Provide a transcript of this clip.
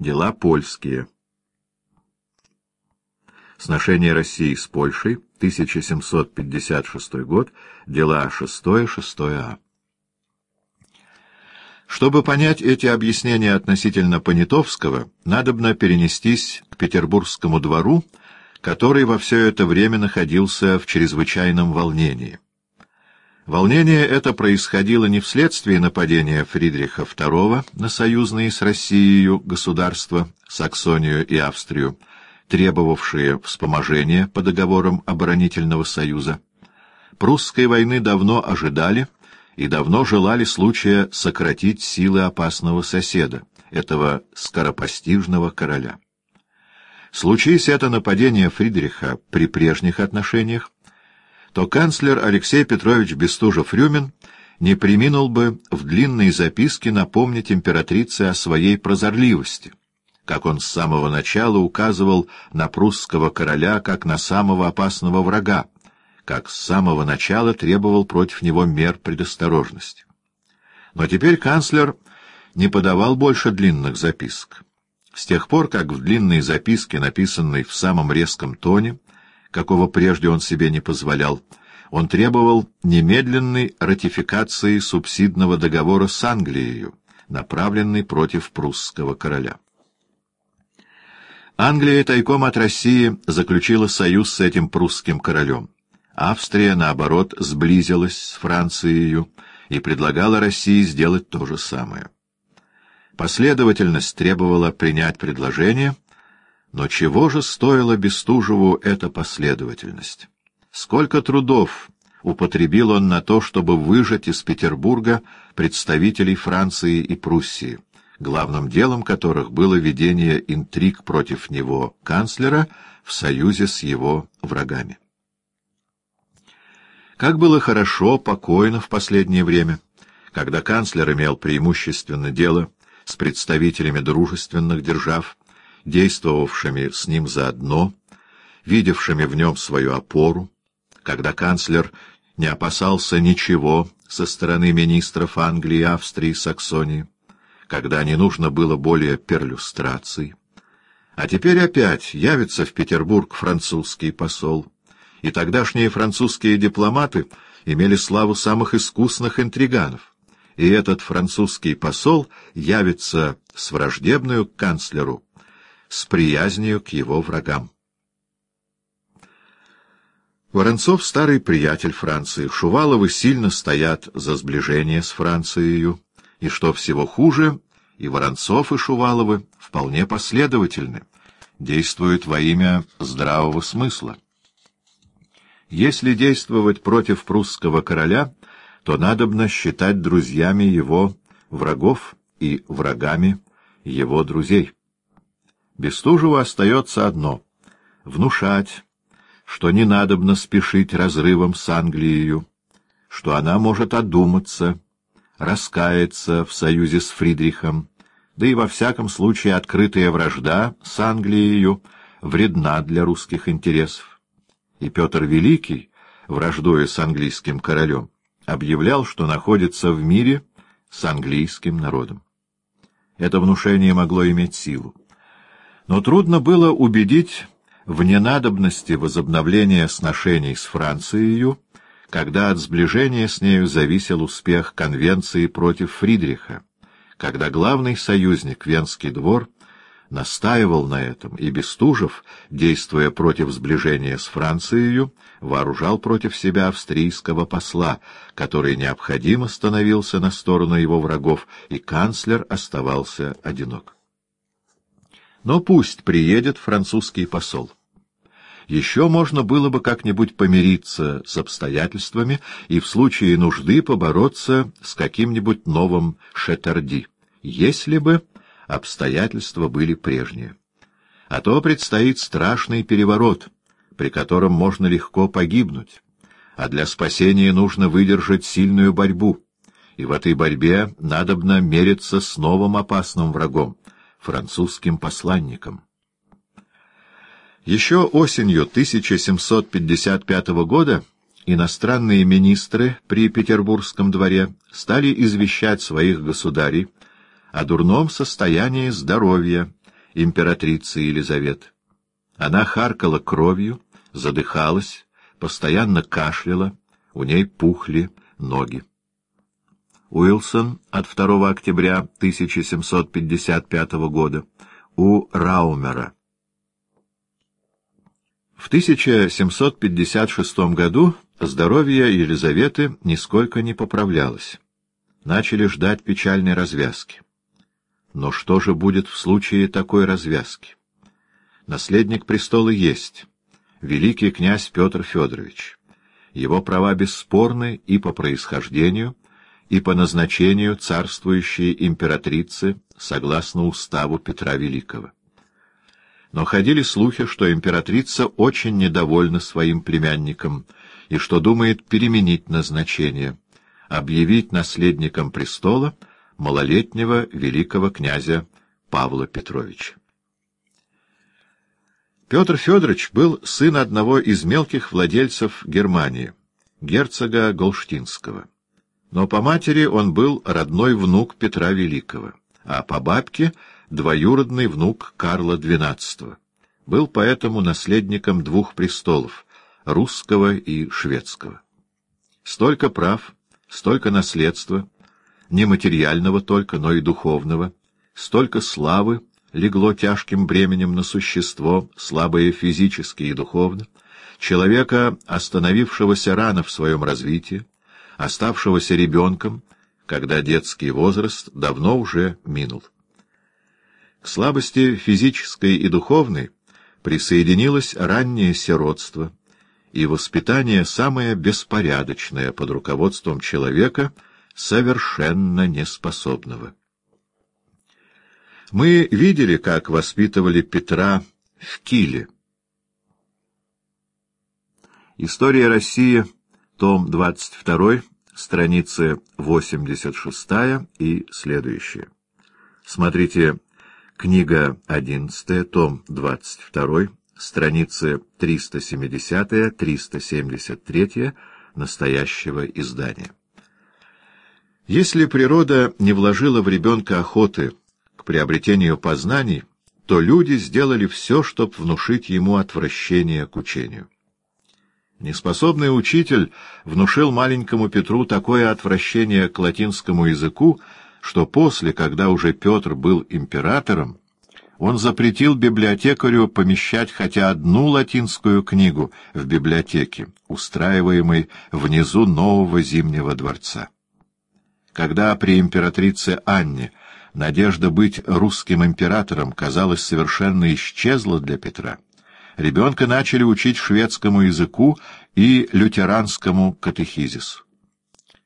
Дела польские. Сношение России с Польшей, 1756 год, дела 6-6а. Чтобы понять эти объяснения относительно Понятовского, надобно перенестись к Петербургскому двору, который во все это время находился в чрезвычайном волнении. Волнение это происходило не вследствие нападения Фридриха II на союзные с Россией государства, Саксонию и Австрию, требовавшие вспоможения по договорам оборонительного союза. Прусской войны давно ожидали — и давно желали случая сократить силы опасного соседа, этого скоропостижного короля. Случись это нападение Фридриха при прежних отношениях, то канцлер Алексей Петрович Бестужев-Рюмин не приминул бы в длинной записке напомнить императрице о своей прозорливости, как он с самого начала указывал на прусского короля как на самого опасного врага, как с самого начала требовал против него мер предосторожности. Но теперь канцлер не подавал больше длинных записок. С тех пор, как в длинной записке, написанной в самом резком тоне, какого прежде он себе не позволял, он требовал немедленной ратификации субсидного договора с Англией, направленной против прусского короля. Англия тайком от России заключила союз с этим прусским королем. Австрия, наоборот, сблизилась с Францией и предлагала России сделать то же самое. Последовательность требовала принять предложение, но чего же стоила Бестужеву эта последовательность? Сколько трудов употребил он на то, чтобы выжать из Петербурга представителей Франции и Пруссии, главным делом которых было ведение интриг против него канцлера в союзе с его врагами. Как было хорошо, покойно в последнее время, когда канцлер имел преимущественно дело с представителями дружественных держав, действовавшими с ним заодно, видевшими в нем свою опору, когда канцлер не опасался ничего со стороны министров Англии, Австрии, Саксонии, когда не нужно было более перлюстраций. А теперь опять явится в Петербург французский посол, и тогдашние французские дипломаты имели славу самых искусных интриганов, и этот французский посол явится с враждебную канцлеру, с приязнью к его врагам. Воронцов — старый приятель Франции, Шуваловы сильно стоят за сближение с Францией, и, что всего хуже, и Воронцов, и Шуваловы вполне последовательны, действуют во имя здравого смысла. Если действовать против прусского короля, то надобно считать друзьями его врагов и врагами его друзей. Бестужеву остается одно — внушать, что не надобно спешить разрывом с Англией, что она может одуматься, раскаяться в союзе с Фридрихом, да и во всяком случае открытая вражда с Англией вредна для русских интересов и Петр Великий, враждуя с английским королем, объявлял, что находится в мире с английским народом. Это внушение могло иметь силу. Но трудно было убедить в ненадобности возобновления сношений с Францией, когда от сближения с нею зависел успех конвенции против Фридриха, когда главный союзник Венский двор — настаивал на этом, и Бестужев, действуя против сближения с Францией, вооружал против себя австрийского посла, который необходимо становился на сторону его врагов, и канцлер оставался одинок. Но пусть приедет французский посол. Еще можно было бы как-нибудь помириться с обстоятельствами и в случае нужды побороться с каким-нибудь новым Шетарди, если бы обстоятельства были прежние. А то предстоит страшный переворот, при котором можно легко погибнуть, а для спасения нужно выдержать сильную борьбу, и в этой борьбе надобно мериться с новым опасным врагом — французским посланником. Еще осенью 1755 года иностранные министры при Петербургском дворе стали извещать своих государей о дурном состоянии здоровья императрицы Елизаветы. Она харкала кровью, задыхалась, постоянно кашляла, у ней пухли ноги. Уилсон от 2 октября 1755 года у Раумера. В 1756 году здоровье Елизаветы нисколько не поправлялось. Начали ждать печальной развязки. Но что же будет в случае такой развязки? Наследник престола есть, великий князь Петр Федорович. Его права бесспорны и по происхождению, и по назначению царствующей императрицы согласно уставу Петра Великого. Но ходили слухи, что императрица очень недовольна своим племянником и что думает переменить назначение, объявить наследником престола малолетнего великого князя Павла Петровича. Петр Федорович был сын одного из мелких владельцев Германии, герцога Голштинского но по матери он был родной внук Петра Великого, а по бабке — двоюродный внук Карла XII. Был поэтому наследником двух престолов — русского и шведского. Столько прав, столько наследства, не материального только, но и духовного, столько славы легло тяжким бременем на существо, слабое физически и духовно, человека, остановившегося рано в своем развитии, оставшегося ребенком, когда детский возраст давно уже минул. К слабости физической и духовной присоединилось раннее сиротство и воспитание самое беспорядочное под руководством человека, совершенно неспособного. Мы видели, как воспитывали Петра в Киле. История России, том 22, страницы 86 и следующие. Смотрите книга 11, том 22, страницы 370-373 настоящего издания. Если природа не вложила в ребенка охоты к приобретению познаний, то люди сделали все, чтобы внушить ему отвращение к учению. Неспособный учитель внушил маленькому Петру такое отвращение к латинскому языку, что после, когда уже Петр был императором, он запретил библиотекарю помещать хотя одну латинскую книгу в библиотеке, устраиваемой внизу нового Зимнего дворца. Когда при императрице Анне надежда быть русским императором, казалось, совершенно исчезла для Петра, Ребенка начали учить шведскому языку и лютеранскому катехизису.